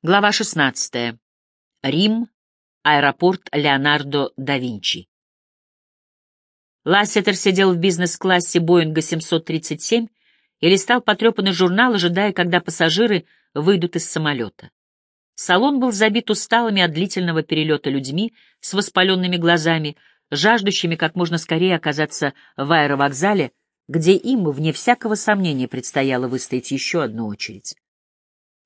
Глава 16. Рим. Аэропорт Леонардо да Винчи. Лассетер сидел в бизнес-классе Боинга 737 и листал потрепанный журнал, ожидая, когда пассажиры выйдут из самолета. Салон был забит усталыми от длительного перелета людьми с воспаленными глазами, жаждущими как можно скорее оказаться в аэровокзале, где им, вне всякого сомнения, предстояло выстоять еще одну очередь.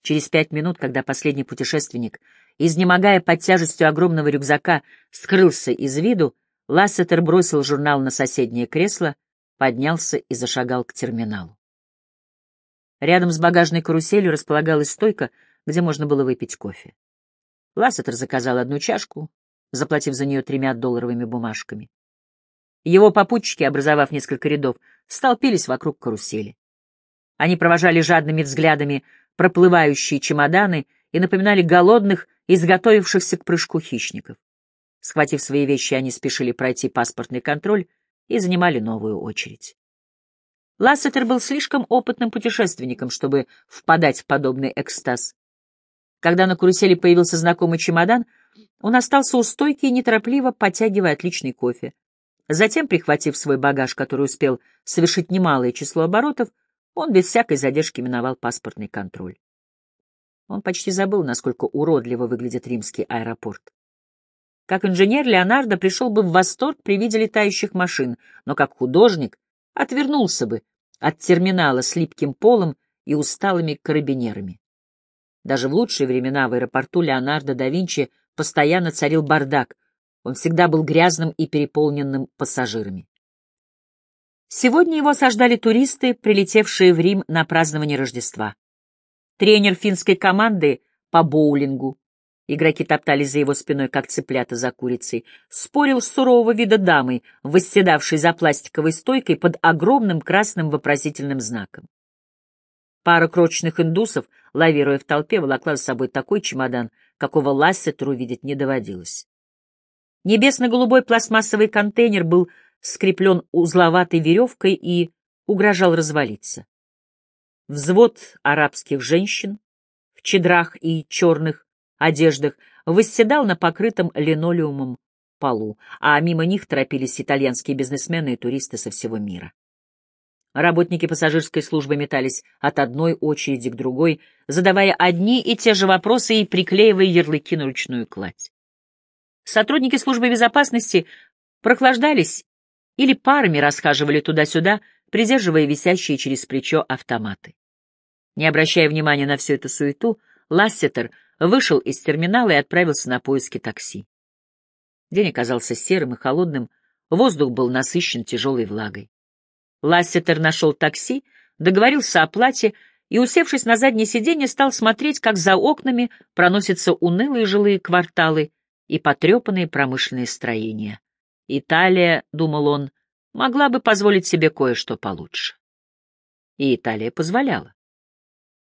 Через пять минут, когда последний путешественник, изнемогая под тяжестью огромного рюкзака, скрылся из виду, Лассетер бросил журнал на соседнее кресло, поднялся и зашагал к терминалу. Рядом с багажной каруселью располагалась стойка, где можно было выпить кофе. Лассетер заказал одну чашку, заплатив за нее тремя долларовыми бумажками. Его попутчики, образовав несколько рядов, столпились вокруг карусели. Они провожали жадными взглядами проплывающие чемоданы и напоминали голодных, изготовившихся к прыжку хищников. Схватив свои вещи, они спешили пройти паспортный контроль и занимали новую очередь. Лассетер был слишком опытным путешественником, чтобы впадать в подобный экстаз. Когда на карусели появился знакомый чемодан, он остался у стойки, неторопливо потягивая отличный кофе. Затем, прихватив свой багаж, который успел совершить немалое число оборотов, он без всякой задержки миновал паспортный контроль. Он почти забыл, насколько уродливо выглядит римский аэропорт. Как инженер Леонардо пришел бы в восторг при виде летающих машин, но как художник отвернулся бы от терминала с липким полом и усталыми карабинерами. Даже в лучшие времена в аэропорту Леонардо да Винчи постоянно царил бардак, он всегда был грязным и переполненным пассажирами. Сегодня его осаждали туристы, прилетевшие в Рим на празднование Рождества. Тренер финской команды по боулингу, игроки топтались за его спиной, как цыплята за курицей, спорил с сурового вида дамой, восседавшей за пластиковой стойкой под огромным красным вопросительным знаком. Пара крочных индусов, лавируя в толпе, волокла за собой такой чемодан, какого Лассетеру видеть не доводилось. Небесно-голубой пластмассовый контейнер был скреплен узловатой веревкой и угрожал развалиться. Взвод арабских женщин в чедрах и черных одеждах восседал на покрытом линолеумом полу, а мимо них торопились итальянские бизнесмены и туристы со всего мира. Работники пассажирской службы метались от одной очереди к другой, задавая одни и те же вопросы и приклеивая ярлыки на ручную кладь. Сотрудники службы безопасности прохлаждались или парами расхаживали туда-сюда, придерживая висящие через плечо автоматы. Не обращая внимания на всю эту суету, Лассетер вышел из терминала и отправился на поиски такси. День оказался серым и холодным, воздух был насыщен тяжелой влагой. Лассетер нашел такси, договорился о плате и, усевшись на заднее сиденье, стал смотреть, как за окнами проносятся унылые жилые кварталы и потрепанные промышленные строения. Италия, — думал он, — могла бы позволить себе кое-что получше. И Италия позволяла.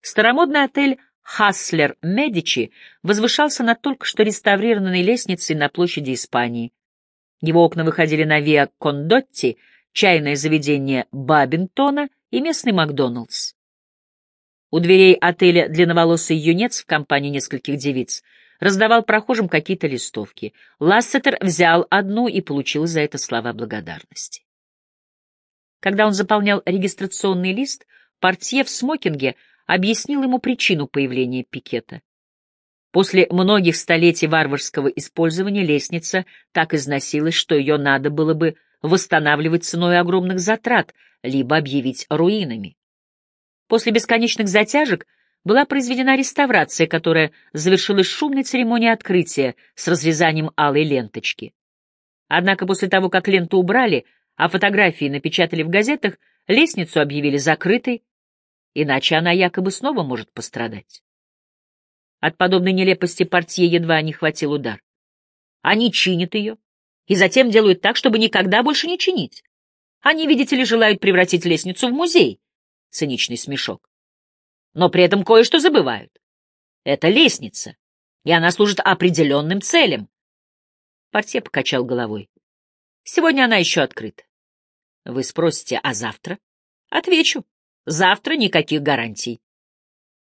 Старомодный отель «Хаслер Медичи» возвышался над только что реставрированной лестницей на площади Испании. Его окна выходили на Виа Кондотти, чайное заведение Бабингтона и местный Макдоналдс. У дверей отеля длинноволосый юнец в компании нескольких девиц — раздавал прохожим какие-то листовки. Лассетер взял одну и получил за это слова благодарности. Когда он заполнял регистрационный лист, портье в смокинге объяснил ему причину появления пикета. После многих столетий варварского использования лестница так износилась, что ее надо было бы восстанавливать ценой огромных затрат, либо объявить руинами. После бесконечных затяжек была произведена реставрация, которая завершилась шумной церемонией открытия с разрезанием алой ленточки. Однако после того, как ленту убрали, а фотографии напечатали в газетах, лестницу объявили закрытой, иначе она якобы снова может пострадать. От подобной нелепости портье едва не хватил удар. Они чинят ее и затем делают так, чтобы никогда больше не чинить. Они, видите ли, желают превратить лестницу в музей. Циничный смешок но при этом кое-что забывают. Это лестница, и она служит определенным целям. Портье покачал головой. Сегодня она еще открыта. Вы спросите, а завтра? Отвечу. Завтра никаких гарантий.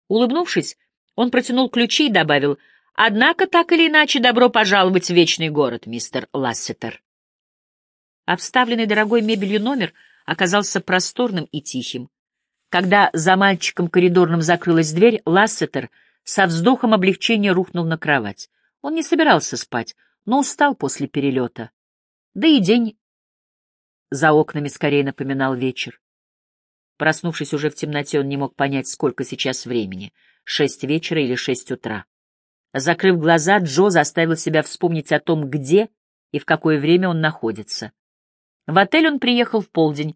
Улыбнувшись, Он протянул ключи и добавил, «Однако, так или иначе, добро пожаловать в вечный город, мистер Лассетер». Обставленный дорогой мебелью номер оказался просторным и тихим. Когда за мальчиком коридорным закрылась дверь, Лассетер со вздохом облегчения рухнул на кровать. Он не собирался спать, но устал после перелета. Да и день за окнами скорее напоминал вечер. Проснувшись уже в темноте, он не мог понять, сколько сейчас времени — шесть вечера или шесть утра. Закрыв глаза, Джо заставил себя вспомнить о том, где и в какое время он находится. В отель он приехал в полдень,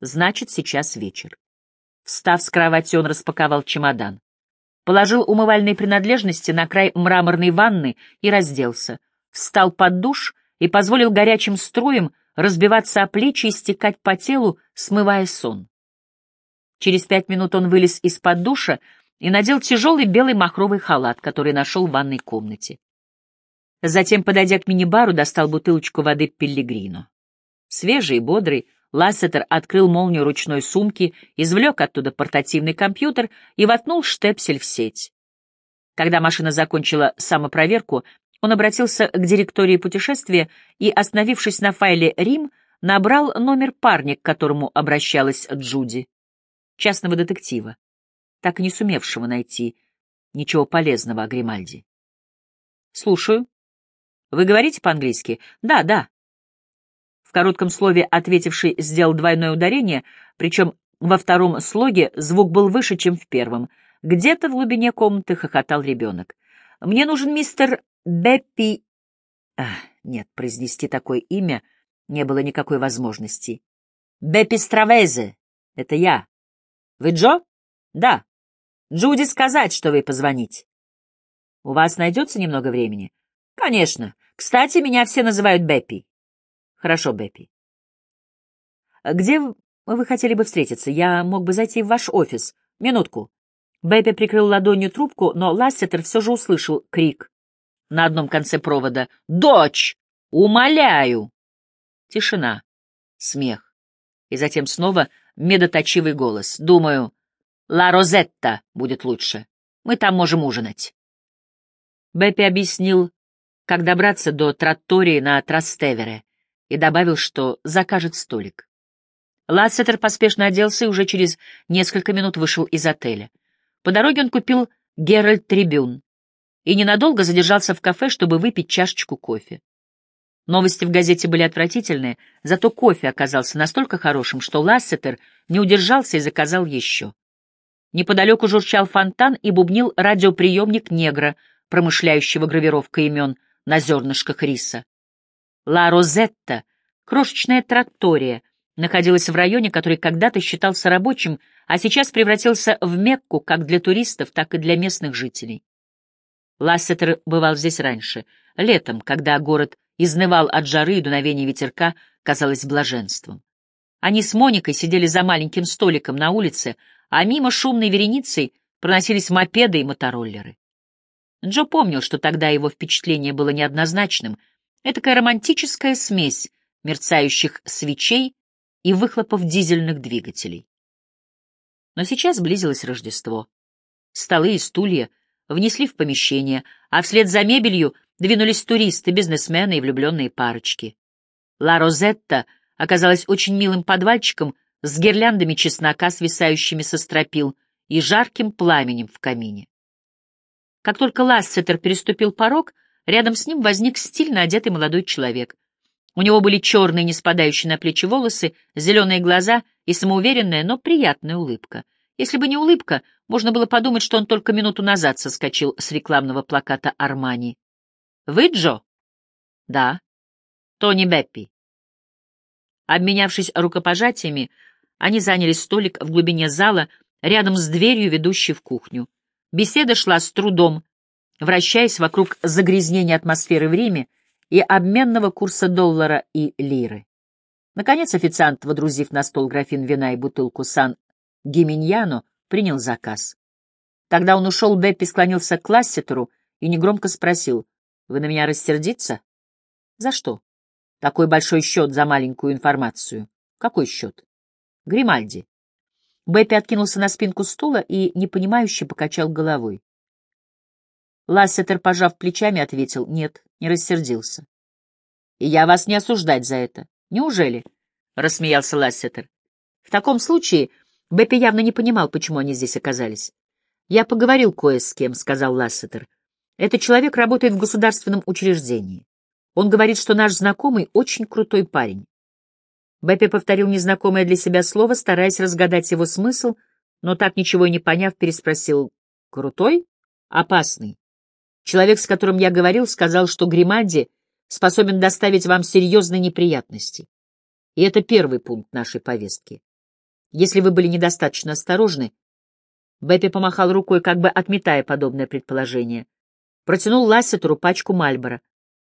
значит, сейчас вечер. Встав с кровати, он распаковал чемодан. Положил умывальные принадлежности на край мраморной ванны и разделся. Встал под душ и позволил горячим струям разбиваться о плечи и стекать по телу, смывая сон. Через пять минут он вылез из-под душа и надел тяжелый белый махровый халат, который нашел в ванной комнате. Затем, подойдя к мини-бару, достал бутылочку воды Пеллегрино. Свежий и бодрый, Лассетер открыл молнию ручной сумки, извлек оттуда портативный компьютер и воткнул штепсель в сеть. Когда машина закончила самопроверку, он обратился к директории путешествия и, остановившись на файле «Рим», набрал номер парня, к которому обращалась Джуди, частного детектива, так и не сумевшего найти ничего полезного о Гримальди. «Слушаю. Вы говорите по-английски?» «Да, да». В коротком слове ответивший сделал двойное ударение, причем во втором слоге звук был выше, чем в первом. Где-то в глубине комнаты хохотал ребенок. «Мне нужен мистер Беппи... Ах, нет, произнести такое имя не было никакой возможности. Беппи Стравезе. Это я. Вы Джо? Да. Джуди сказать, что вы позвонить. У вас найдется немного времени? Конечно. Кстати, меня все называют Беппи. Хорошо, Беппи. Где вы хотели бы встретиться? Я мог бы зайти в ваш офис. Минутку. Беппи прикрыл ладонью трубку, но Лассетер все же услышал крик на одном конце провода. «Дочь! Умоляю!» Тишина, смех. И затем снова медоточивый голос. «Думаю, Ла Розетта будет лучше. Мы там можем ужинать». Беппи объяснил, как добраться до траттории на Трастевере, и добавил, что закажет столик. Лассетер поспешно оделся и уже через несколько минут вышел из отеля. По дороге он купил «Геральт Трибюн», и ненадолго задержался в кафе, чтобы выпить чашечку кофе. Новости в газете были отвратительные, зато кофе оказался настолько хорошим, что Лассетер не удержался и заказал еще. Неподалеку журчал фонтан и бубнил радиоприемник негра, промышляющего гравировкой имен на зернышках риса. Ла Розетта, крошечная траттория, находилась в районе, который когда-то считался рабочим, а сейчас превратился в Мекку как для туристов, так и для местных жителей. Лассетер бывал здесь раньше, летом, когда город изнывал от жары и дуновения ветерка, казалось блаженством. Они с Моникой сидели за маленьким столиком на улице, а мимо шумной вереницей проносились мопеды и мотороллеры. Джо помнил, что тогда его впечатление было неоднозначным. Этакая романтическая смесь мерцающих свечей и выхлопов дизельных двигателей. Но сейчас близилось Рождество. Столы и стулья — внесли в помещение, а вслед за мебелью двинулись туристы, бизнесмены и влюбленные парочки. Ла Розетта оказалась очень милым подвальчиком с гирляндами чеснока, свисающими со стропил, и жарким пламенем в камине. Как только Лассетер переступил порог, рядом с ним возник стильно одетый молодой человек. У него были черные, не спадающие на плечи волосы, зеленые глаза и самоуверенная, но приятная улыбка — если бы не улыбка, можно было подумать, что он только минуту назад соскочил с рекламного плаката Армани. «Вы Джо?» «Да». «Тони Беппи». Обменявшись рукопожатиями, они заняли столик в глубине зала, рядом с дверью, ведущей в кухню. Беседа шла с трудом, вращаясь вокруг загрязнения атмосферы в Риме и обменного курса доллара и лиры. Наконец официант, водрузив на стол графин вина и бутылку Сан Гиминьяно принял заказ. Тогда он ушел, Беппи склонился к Лассетеру и негромко спросил, «Вы на меня рассердиться?» «За что?» «Такой большой счет за маленькую информацию». «Какой счет?» «Гримальди». Беппи откинулся на спинку стула и непонимающе покачал головой. Лассетер, пожав плечами, ответил «нет», не рассердился. «И я вас не осуждать за это. Неужели?» — рассмеялся Лассетер. «В таком случае Беппи явно не понимал, почему они здесь оказались. «Я поговорил кое с кем», — сказал Лассетер. «Этот человек работает в государственном учреждении. Он говорит, что наш знакомый очень крутой парень». Беппи повторил незнакомое для себя слово, стараясь разгадать его смысл, но так ничего и не поняв, переспросил «Крутой? Опасный?» Человек, с которым я говорил, сказал, что Гримальди способен доставить вам серьезные неприятности. И это первый пункт нашей повестки. Если вы были недостаточно осторожны, Бэппи помахал рукой, как бы отметая подобное предположение. Протянул Лассетеру пачку Мальбора,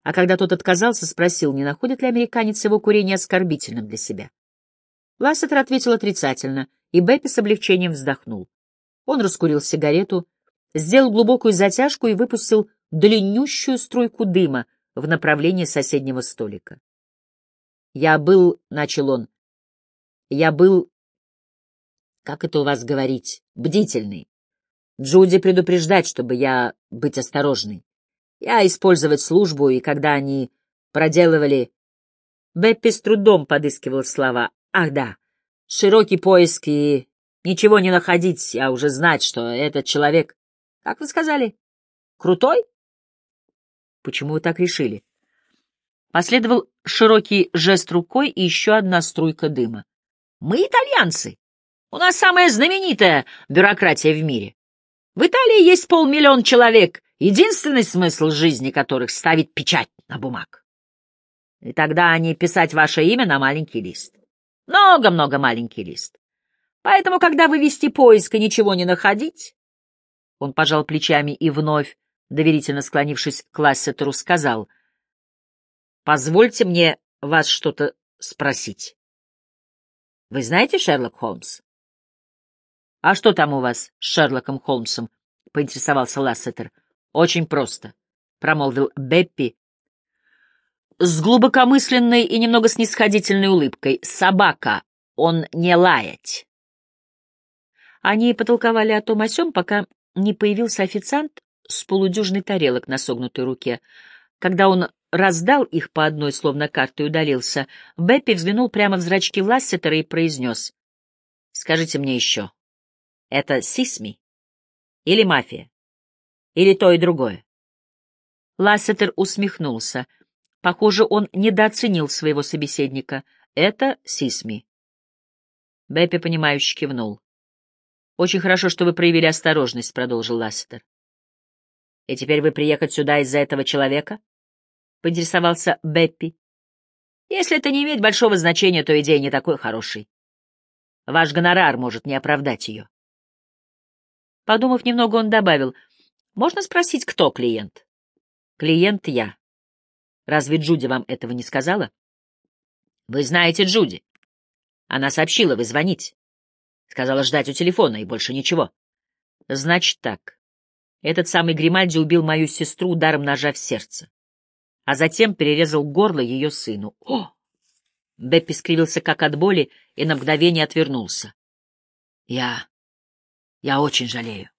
а когда тот отказался, спросил, не находит ли американец его курение оскорбительным для себя. Лассетер ответил отрицательно, и Бэппи с облегчением вздохнул. Он раскурил сигарету, сделал глубокую затяжку и выпустил длиннющую струйку дыма в направлении соседнего столика. «Я был...» — начал он. «Я был... Как это у вас говорить? Бдительный. Джуди предупреждать, чтобы я быть осторожной. Я использовать службу, и когда они проделывали... Беппи с трудом подыскивал слова. Ах да, широкий поиск и ничего не находить, я уже знать, что этот человек как вы сказали? Крутой? Почему вы так решили? Последовал широкий жест рукой и еще одна струйка дыма. Мы итальянцы. У нас самая знаменитая бюрократия в мире. В Италии есть полмиллиона человек, единственный смысл жизни которых — ставить печать на бумаг. И тогда они писать ваше имя на маленький лист. Много-много маленький лист. Поэтому, когда вы вести поиск и ничего не находить, он пожал плечами и вновь, доверительно склонившись к Лассетеру, сказал, «Позвольте мне вас что-то спросить. Вы знаете Шерлок Холмс?» «А что там у вас с Шерлоком Холмсом?» — поинтересовался Лассетер. «Очень просто», — промолвил Беппи с глубокомысленной и немного снисходительной улыбкой. «Собака, он не лаять». Они потолковали о том о сём, пока не появился официант с полудюжной тарелок на согнутой руке. Когда он раздал их по одной, словно карты, и удалился, Беппи взглянул прямо в зрачки Лассетера и произнес. — Скажите мне еще, это Сисми? Или мафия? Или то и другое? Лассетер усмехнулся. Похоже, он недооценил своего собеседника. Это Сисми. Беппи, понимающе кивнул. «Очень хорошо, что вы проявили осторожность», — продолжил Ластер. «И теперь вы приехать сюда из-за этого человека?» — поинтересовался Беппи. «Если это не имеет большого значения, то идея не такой хорошей. Ваш гонорар может не оправдать ее». Подумав немного, он добавил, «Можно спросить, кто клиент?» «Клиент я. Разве Джуди вам этого не сказала?» «Вы знаете Джуди. Она сообщила, вы звонить. Сказала ждать у телефона и больше ничего. Значит так. Этот самый Гримальди убил мою сестру ударом ножа в сердце, а затем перерезал горло ее сыну. О! Беппи скривился как от боли и на мгновение отвернулся. Я... я очень жалею.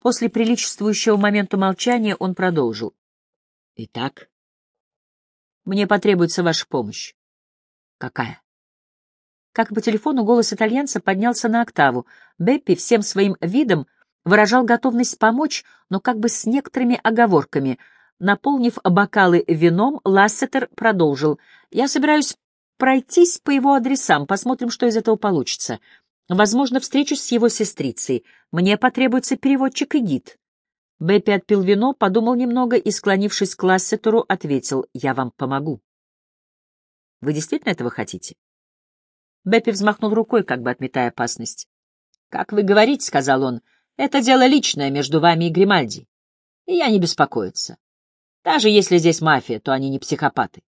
После приличествующего момента молчания он продолжил. Итак, мне потребуется ваша помощь. Какая? Как по телефону, голос итальянца поднялся на октаву. Беппи всем своим видом выражал готовность помочь, но как бы с некоторыми оговорками. Наполнив бокалы вином, Лассетер продолжил. «Я собираюсь пройтись по его адресам, посмотрим, что из этого получится. Возможно, встречусь с его сестрицей. Мне потребуется переводчик и гид». Беппи отпил вино, подумал немного и, склонившись к Лассетеру, ответил, «Я вам помогу». «Вы действительно этого хотите?» Беппи взмахнул рукой, как бы отметая опасность. «Как вы говорите, — сказал он, — это дело личное между вами и Гримальди. И я не беспокоиться. Даже если здесь мафия, то они не психопаты.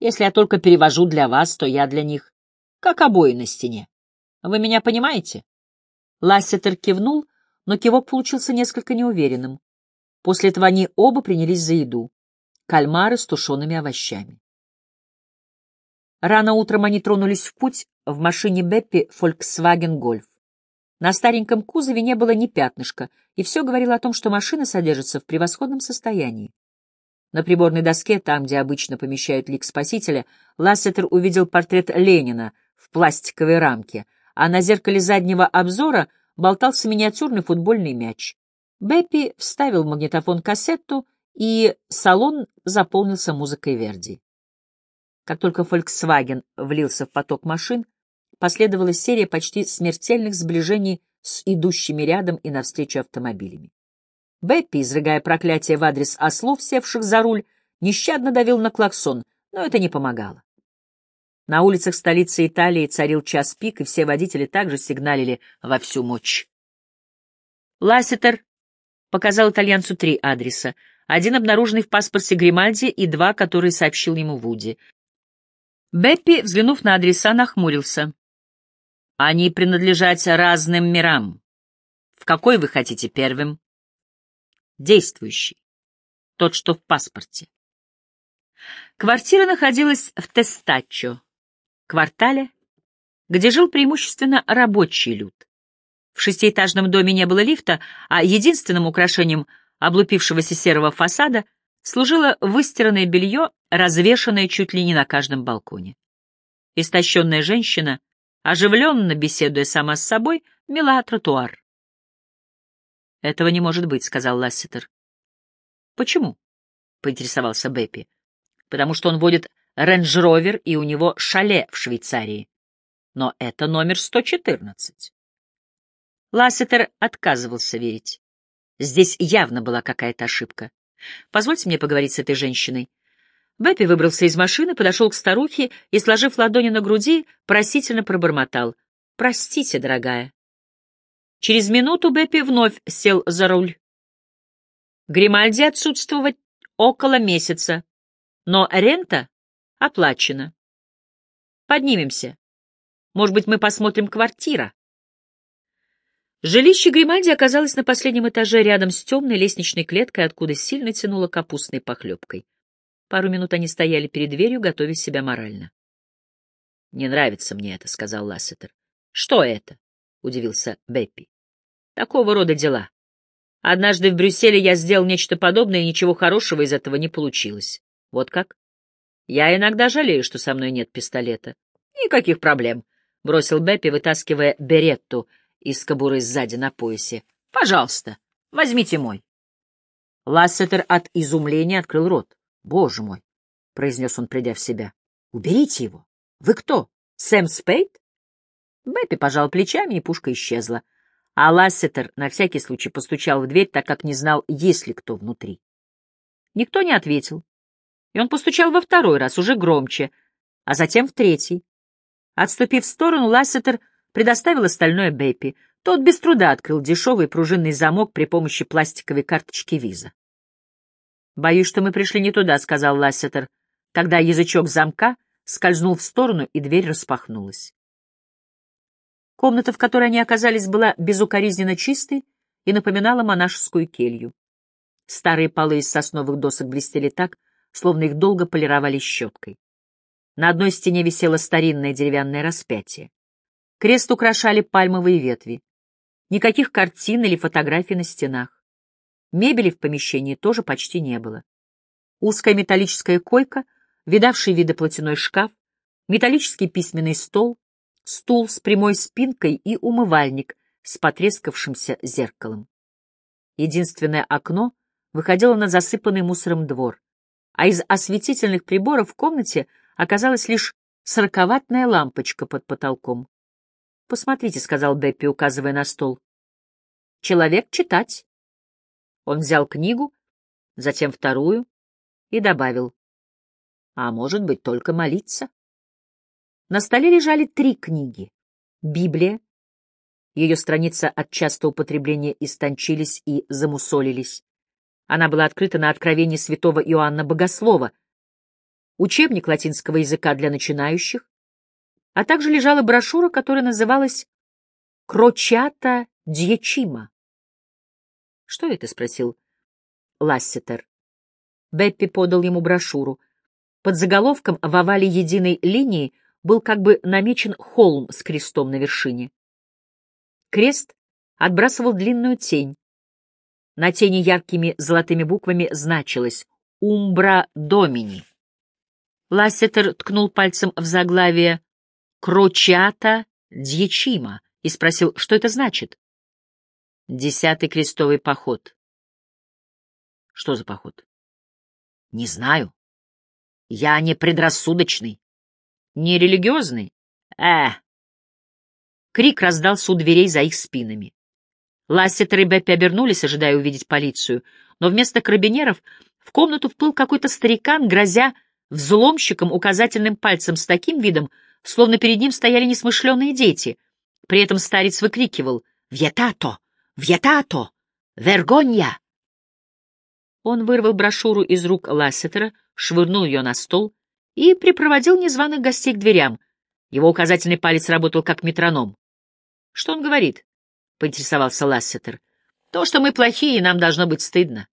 Если я только перевожу для вас, то я для них как обои на стене. Вы меня понимаете?» Лассетер кивнул, но кивок получился несколько неуверенным. После этого они оба принялись за еду. Кальмары с тушеными овощами. Рано утром они тронулись в путь в машине Беппи Volkswagen Golf. На стареньком кузове не было ни пятнышка, и все говорило о том, что машина содержится в превосходном состоянии. На приборной доске, там, где обычно помещают лик спасителя, Лассетер увидел портрет Ленина в пластиковой рамке, а на зеркале заднего обзора болтался миниатюрный футбольный мяч. Беппи вставил в магнитофон кассету, и салон заполнился музыкой Верди. Как только Volkswagen влился в поток машин, последовала серия почти смертельных сближений с идущими рядом и навстречу автомобилями. Беппи, изрыгая проклятие в адрес ослов, севших за руль, нещадно давил на клаксон, но это не помогало. На улицах столицы Италии царил час пик, и все водители также сигналили во всю мощь. Лассетер показал итальянцу три адреса. Один обнаруженный в паспорте Гримальди и два, которые сообщил ему Вуди. Беппи, взглянув на адреса, нахмурился. Они принадлежат разным мирам. В какой вы хотите первым? Действующий. Тот, что в паспорте. Квартира находилась в Тестаччо, квартале, где жил преимущественно рабочий люд. В шестиэтажном доме не было лифта, а единственным украшением облупившегося серого фасада служило выстиранное белье, развешанное чуть ли не на каждом балконе. Истощенная женщина — оживленно беседуя сама с собой, мела тротуар. «Этого не может быть», — сказал Ласситер. «Почему?» — поинтересовался Беппи. «Потому что он водит рейндж-ровер, и у него шале в Швейцарии. Но это номер 114». Ласситер отказывался верить. Здесь явно была какая-то ошибка. «Позвольте мне поговорить с этой женщиной. Беппи выбрался из машины, подошел к старухе и, сложив ладони на груди, просительно пробормотал. «Простите, дорогая». Через минуту Бэппи вновь сел за руль. Гримальди отсутствовать около месяца, но рента оплачена. Поднимемся. Может быть, мы посмотрим квартира. Жилище Гримальди оказалось на последнем этаже рядом с темной лестничной клеткой, откуда сильно тянуло капустной похлебкой. Пару минут они стояли перед дверью, готовя себя морально. «Не нравится мне это», — сказал Лассетер. «Что это?» — удивился Беппи. «Такого рода дела. Однажды в Брюсселе я сделал нечто подобное, и ничего хорошего из этого не получилось. Вот как? Я иногда жалею, что со мной нет пистолета. Никаких проблем», — бросил Беппи, вытаскивая беретту из кобуры сзади на поясе. «Пожалуйста, возьмите мой». Лассетер от изумления открыл рот. «Боже мой!» — произнес он, придя в себя. «Уберите его! Вы кто? Сэм Спейд?» Бэппи пожал плечами, и пушка исчезла. А Лассетер на всякий случай постучал в дверь, так как не знал, есть ли кто внутри. Никто не ответил, и он постучал во второй раз, уже громче, а затем в третий. Отступив в сторону, Лассетер предоставил остальное Бэппи. Тот без труда открыл дешевый пружинный замок при помощи пластиковой карточки виза. «Боюсь, что мы пришли не туда», — сказал Лассетер, когда язычок замка скользнул в сторону, и дверь распахнулась. Комната, в которой они оказались, была безукоризненно чистой и напоминала монашескую келью. Старые полы из сосновых досок блестели так, словно их долго полировали щеткой. На одной стене висело старинное деревянное распятие. Крест украшали пальмовые ветви. Никаких картин или фотографий на стенах. Мебели в помещении тоже почти не было. Узкая металлическая койка, видавший виды платяной шкаф, металлический письменный стол, стул с прямой спинкой и умывальник с потрескавшимся зеркалом. Единственное окно выходило на засыпанный мусором двор, а из осветительных приборов в комнате оказалась лишь сороковатная лампочка под потолком. «Посмотрите», — сказал Беппи, указывая на стол. «Человек читать». Он взял книгу, затем вторую и добавил. А может быть, только молиться? На столе лежали три книги. Библия. Ее страницы от частого употребления истончились и замусолились. Она была открыта на откровении святого Иоанна Богослова, учебник латинского языка для начинающих, а также лежала брошюра, которая называлась «Крочата Дьячима». «Что это?» — спросил Лассетер. Беппи подал ему брошюру. Под заголовком в овале единой линии был как бы намечен холм с крестом на вершине. Крест отбрасывал длинную тень. На тени яркими золотыми буквами значилось «Умбра Домини». Лассетер ткнул пальцем в заглавие «Крочата Дьячима» и спросил, что это значит. «Десятый крестовый поход». «Что за поход?» «Не знаю. Я не предрассудочный». «Не религиозный?» «Э, Крик раздался у дверей за их спинами. Лассетер и Беппи обернулись, ожидая увидеть полицию, но вместо карабинеров в комнату вплыл какой-то старикан, грозя взломщиком указательным пальцем с таким видом, словно перед ним стояли несмышленые дети. При этом старец выкрикивал «Вьетато! Вьетато! Вергонья!» Он вырвал брошюру из рук Лассетера, швырнул ее на стол и припроводил незваных гостей к дверям. Его указательный палец работал как метроном. Что он говорит? поинтересовался Лассетер. То, что мы плохие, нам должно быть стыдно.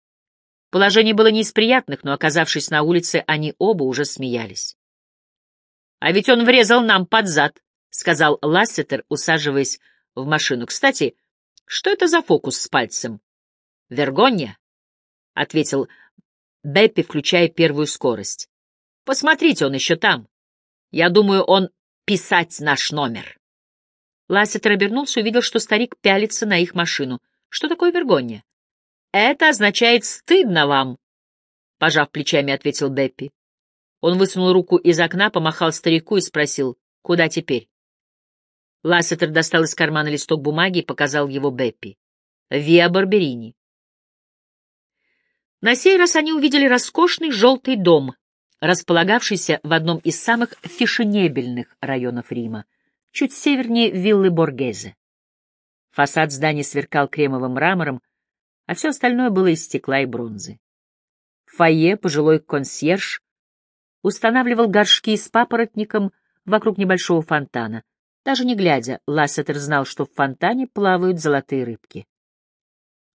Положение было не из приятных, но, оказавшись на улице, они оба уже смеялись. «А ведь он врезал нам под зад», — сказал Лассетер, усаживаясь в машину. «Кстати, что это за фокус с пальцем?» «Вергонья», — ответил Беппи, включая первую скорость. «Посмотрите, он еще там. Я думаю, он писать наш номер». Лассетер обернулся и увидел, что старик пялится на их машину. Что такое вергонья? Это означает «стыдно вам», — пожав плечами, ответил Беппи. Он высунул руку из окна, помахал старику и спросил, «Куда теперь?» Лассетер достал из кармана листок бумаги и показал его Беппи. «Виа Барберини». На сей раз они увидели роскошный желтый дом, располагавшийся в одном из самых фешенебельных районов Рима — чуть севернее виллы Боргезе. Фасад здания сверкал кремовым мрамором, а все остальное было из стекла и бронзы. В фойе пожилой консьерж устанавливал горшки с папоротником вокруг небольшого фонтана. Даже не глядя, Лассетер знал, что в фонтане плавают золотые рыбки.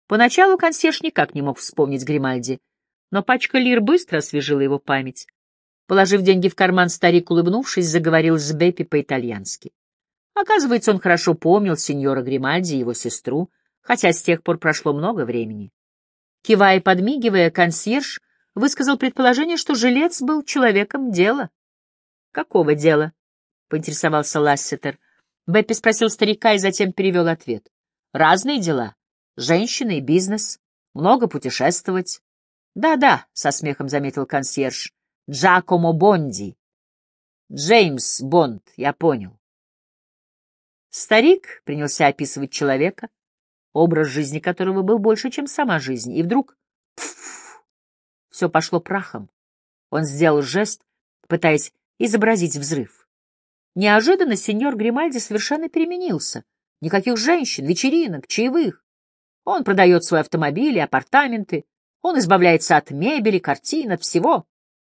Поначалу консьерж никак не мог вспомнить Гримальди, но пачка лир быстро освежила его память. Положив деньги в карман, старик, улыбнувшись, заговорил с Беппи по-итальянски. Оказывается, он хорошо помнил сеньора Гримальди и его сестру, хотя с тех пор прошло много времени. Кивая и подмигивая, консьерж высказал предположение, что жилец был человеком дела. «Какого дела?» — поинтересовался Лассетер. Беппи спросил старика и затем перевел ответ. «Разные дела. Женщины и бизнес. Много путешествовать». «Да-да», — со смехом заметил консьерж. «Джакомо Бонди». «Джеймс Бонд, я понял». Старик принялся описывать человека, образ жизни которого был больше, чем сама жизнь, и вдруг пф, все пошло прахом. Он сделал жест, пытаясь изобразить взрыв. Неожиданно сеньор Гримальди совершенно переменился. Никаких женщин, вечеринок, чаевых. Он продает свой автомобиль и апартаменты, он избавляется от мебели, картин, от всего.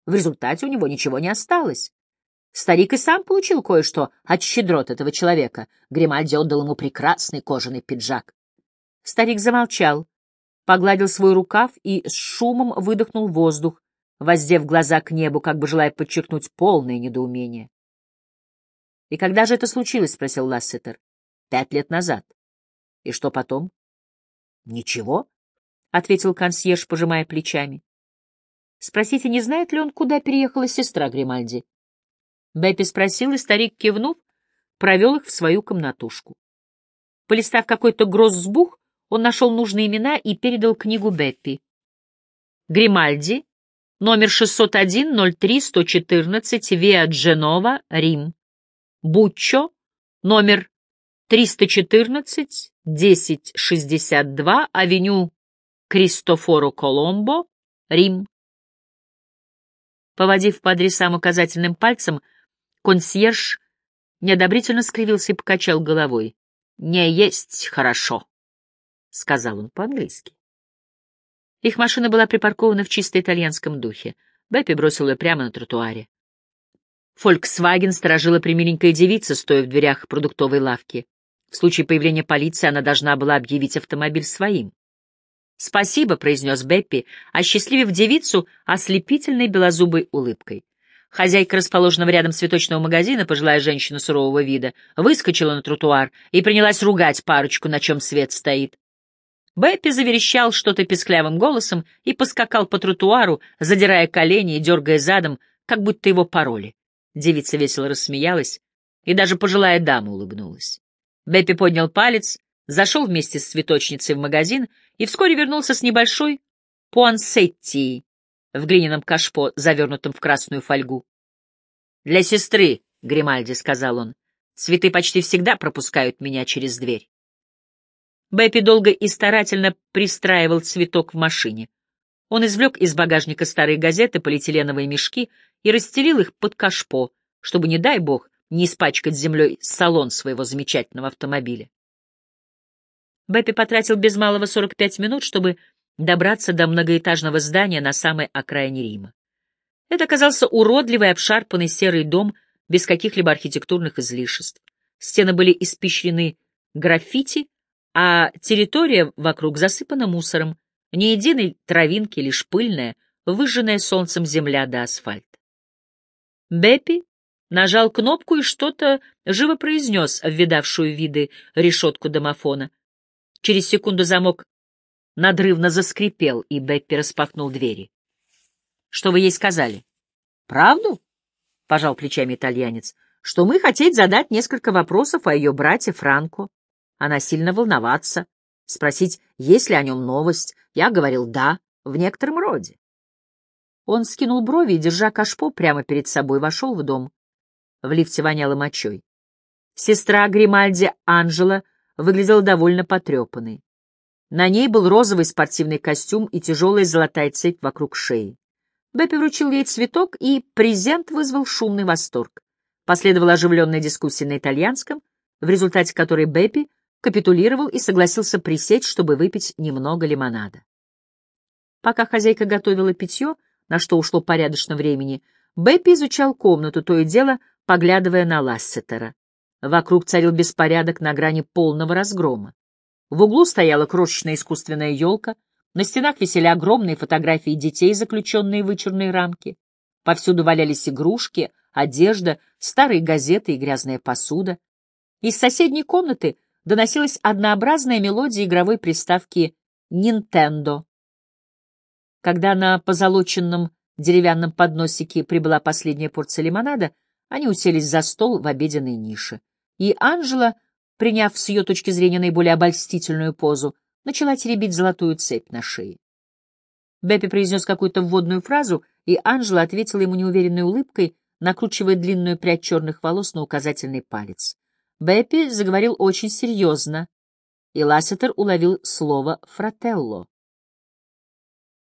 В результате у него ничего не осталось. Старик и сам получил кое-что от щедрот этого человека. Гримальди отдал ему прекрасный кожаный пиджак. Старик замолчал, погладил свой рукав и с шумом выдохнул воздух, воздев глаза к небу, как бы желая подчеркнуть полное недоумение. — И когда же это случилось? — спросил Лассетер. — Пять лет назад. — И что потом? — Ничего, — ответил консьерж, пожимая плечами. — Спросите, не знает ли он, куда переехала сестра Гримальди? Беппи спросил, и старик, кивнув, провел их в свою комнатушку. Полистав какой-то гроссбух, он нашел нужные имена и передал книгу Беппи. Гримальди, номер 601-03-114, Виа Дженова, Рим. Буччо, номер 314-1062, авеню Кристофоро Коломбо, Рим. Поводив по адресам указательным пальцем, Консьерж неодобрительно скривился и покачал головой. «Не есть хорошо», — сказал он по-английски. Их машина была припаркована в чисто итальянском духе. Беппи бросил ее прямо на тротуаре. «Фольксваген» сторожила примиленькая девица, стоя в дверях продуктовой лавки. В случае появления полиции она должна была объявить автомобиль своим. «Спасибо», — произнес Беппи, осчастливив девицу ослепительной белозубой улыбкой. Хозяйка расположенного рядом цветочного магазина, пожилая женщина сурового вида, выскочила на тротуар и принялась ругать парочку, на чем свет стоит. Бэппи заверещал что-то песклявым голосом и поскакал по тротуару, задирая колени и дергая задом, как будто его пароли. Девица весело рассмеялась, и даже пожилая дама улыбнулась. Бэппи поднял палец, зашел вместе с цветочницей в магазин и вскоре вернулся с небольшой пуансеттией в глиняном кашпо, завернутом в красную фольгу. «Для сестры», — Гримальди сказал он, — «цветы почти всегда пропускают меня через дверь». Бэппи долго и старательно пристраивал цветок в машине. Он извлек из багажника старые газеты, полиэтиленовые мешки и расстелил их под кашпо, чтобы, не дай бог, не испачкать землей салон своего замечательного автомобиля. Бэппи потратил без малого 45 минут, чтобы добраться до многоэтажного здания на самой окраине Рима. Это оказался уродливый обшарпанный серый дом без каких-либо архитектурных излишеств. Стены были испещрены граффити, а территория вокруг засыпана мусором, ни единой травинки, лишь пыльная, выжженная солнцем земля до асфальта. Беппи нажал кнопку и что-то живо произнес в видавшую виды решетку домофона. Через секунду замок надрывно заскрипел, и Беппи распахнул двери. — Что вы ей сказали? — Правду? — пожал плечами итальянец. — Что мы хотеть задать несколько вопросов о ее брате Франко. Она сильно волноваться. Спросить, есть ли о нем новость. Я говорил «да», в некотором роде. Он скинул брови и, держа кашпо прямо перед собой, вошел в дом. В лифте воняло мочой. Сестра Гримальди, Анжела, выглядела довольно потрепанной. На ней был розовый спортивный костюм и тяжелая золотая цепь вокруг шеи. Беппи вручил ей цветок, и презент вызвал шумный восторг. Последовала оживленная дискуссия на итальянском, в результате которой Беппи капитулировал и согласился присесть, чтобы выпить немного лимонада. Пока хозяйка готовила питье, на что ушло порядочно времени, Бэппи изучал комнату, то и дело поглядывая на Лассетера. Вокруг царил беспорядок на грани полного разгрома. В углу стояла крошечная искусственная елка, на стенах висели огромные фотографии детей, заключенные в вычурные рамки. Повсюду валялись игрушки, одежда, старые газеты и грязная посуда. Из соседней комнаты доносилась однообразная мелодия игровой приставки «Нинтендо». Когда на позолоченном деревянном подносике прибыла последняя порция лимонада, они уселись за стол в обеденной нише. И Анжела, приняв с ее точки зрения наиболее обольстительную позу, начала теребить золотую цепь на шее. Беппи произнес какую-то вводную фразу, и Анжела ответила ему неуверенной улыбкой, накручивая длинную прядь черных волос на указательный палец. Беппи заговорил очень серьезно, и Лассетер уловил слово «фрателло».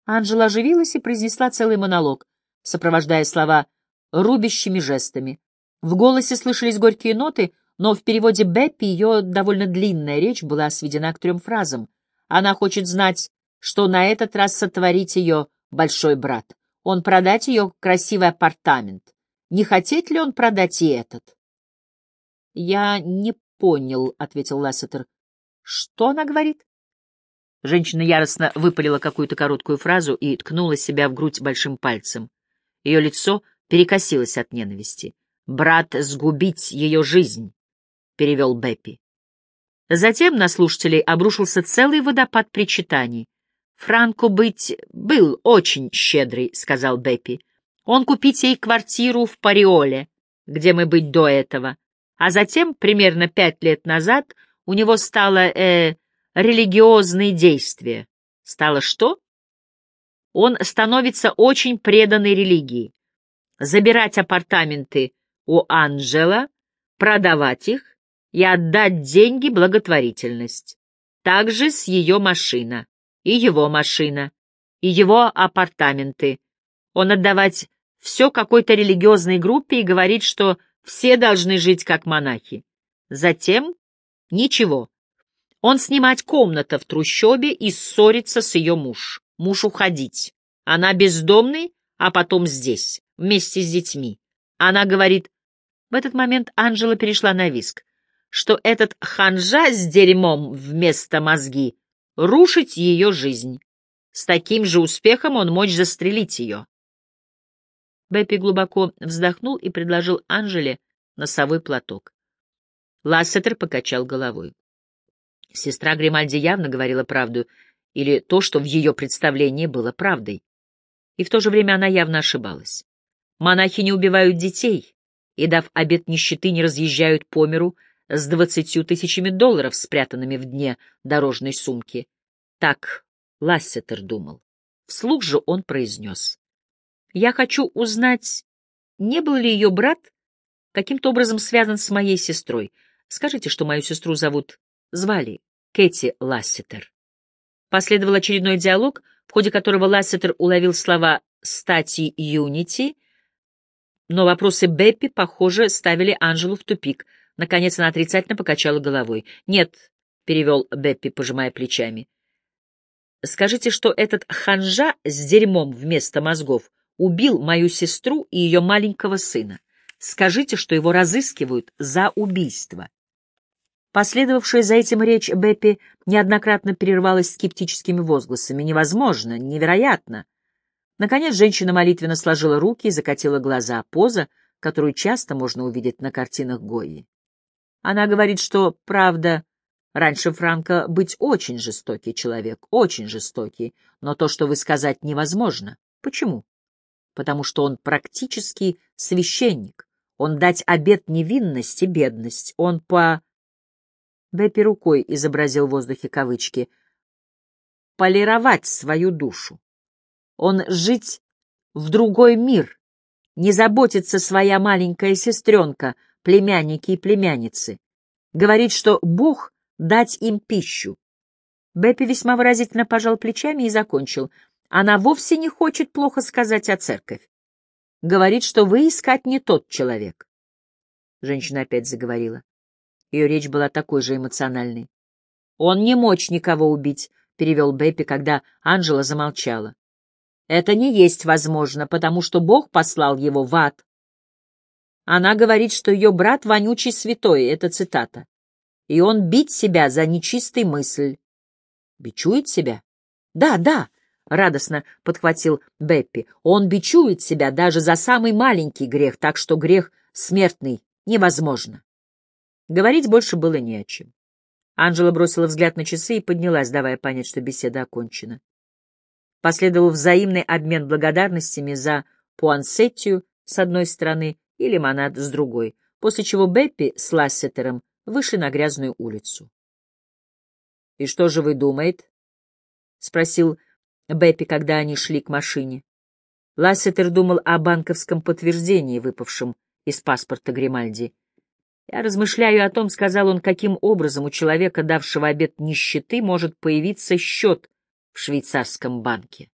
Анжела оживилась и произнесла целый монолог, сопровождая слова рубящими жестами. В голосе слышались горькие ноты, но в переводе Беппи ее довольно длинная речь была сведена к трем фразам. Она хочет знать, что на этот раз сотворить ее большой брат. Он продать ее красивый апартамент. Не хотеть ли он продать и этот? — Я не понял, — ответил Лассетер. — Что она говорит? Женщина яростно выпалила какую-то короткую фразу и ткнула себя в грудь большим пальцем. Ее лицо перекосилось от ненависти. «Брат, сгубить ее жизнь», — перевел Беппи. Затем на слушателей обрушился целый водопад причитаний. «Франко быть был очень щедрый», — сказал Беппи. «Он купить ей квартиру в Париоле, где мы быть до этого. А затем, примерно пять лет назад, у него стало, э, религиозные действия. Стало что? Он становится очень преданной религии. Забирать апартаменты у Анжела, продавать их и отдать деньги благотворительность. Также с ее машина, и его машина, и его апартаменты. Он отдавать все какой-то религиозной группе и говорит, что все должны жить как монахи. Затем ничего, он снимать комната в трущобе и ссориться с ее муж. Муж уходить. Она бездомный, а потом здесь, вместе с детьми. Она говорит... В этот момент Анжела перешла на виск, что этот ханжа с дерьмом вместо мозги рушить ее жизнь. С таким же успехом он мочь застрелить ее. Беппи глубоко вздохнул и предложил Анжеле носовой платок. Лассетер покачал головой. Сестра Гримальди явно говорила правду, или то, что в ее представлении было правдой. И в то же время она явно ошибалась. Монахи не убивают детей, и, дав обет нищеты, не разъезжают по миру с двадцатью тысячами долларов, спрятанными в дне дорожной сумки. Так Лассетер думал. Вслух же он произнес. «Я хочу узнать, не был ли ее брат каким-то образом связан с моей сестрой. Скажите, что мою сестру зовут, звали Кэти Лассетер». Последовал очередной диалог, в ходе которого Лассетер уловил слова «стати Юнити», но вопросы Беппи, похоже, ставили Анжелу в тупик. Наконец она отрицательно покачала головой. «Нет», — перевел Беппи, пожимая плечами. «Скажите, что этот ханжа с дерьмом вместо мозгов убил мою сестру и ее маленького сына. Скажите, что его разыскивают за убийство». Последовавшая за этим речь Беппи неоднократно прервалась скептическими возгласами. «Невозможно! Невероятно!» Наконец женщина молитвенно сложила руки и закатила глаза, поза, которую часто можно увидеть на картинах Гойи. Она говорит, что, правда, раньше Франко быть очень жестокий человек, очень жестокий, но то, что вы сказать, невозможно. Почему? Потому что он практически священник. Он дать обет невинности, бедность. Он по Беппи рукой изобразил в воздухе кавычки. «Полировать свою душу. Он жить в другой мир, не заботится своя маленькая сестренка, племянники и племянницы. Говорит, что Бог дать им пищу. Беппи весьма выразительно пожал плечами и закончил. Она вовсе не хочет плохо сказать о церковь. Говорит, что вы искать не тот человек. Женщина опять заговорила. Ее речь была такой же эмоциональной. «Он не мочь никого убить», — перевел Бэппи, когда Анжела замолчала. «Это не есть возможно, потому что Бог послал его в ад». Она говорит, что ее брат вонючий святой, это цитата. И он бить себя за нечистой мысль. Бичует себя? Да, да, — радостно подхватил Беппи. Он бичует себя даже за самый маленький грех, так что грех смертный невозможно. Говорить больше было не о чем. Анжела бросила взгляд на часы и поднялась, давая понять, что беседа окончена. Последовал взаимный обмен благодарностями за пуансеттию с одной стороны и лимонад с другой, после чего Беппи с Лассетером вышли на грязную улицу. — И что же вы думаете? — спросил Беппи, когда они шли к машине. Лассетер думал о банковском подтверждении, выпавшем из паспорта Гримальди. Я размышляю о том, — сказал он, — каким образом у человека, давшего обет нищеты, может появиться счет в швейцарском банке.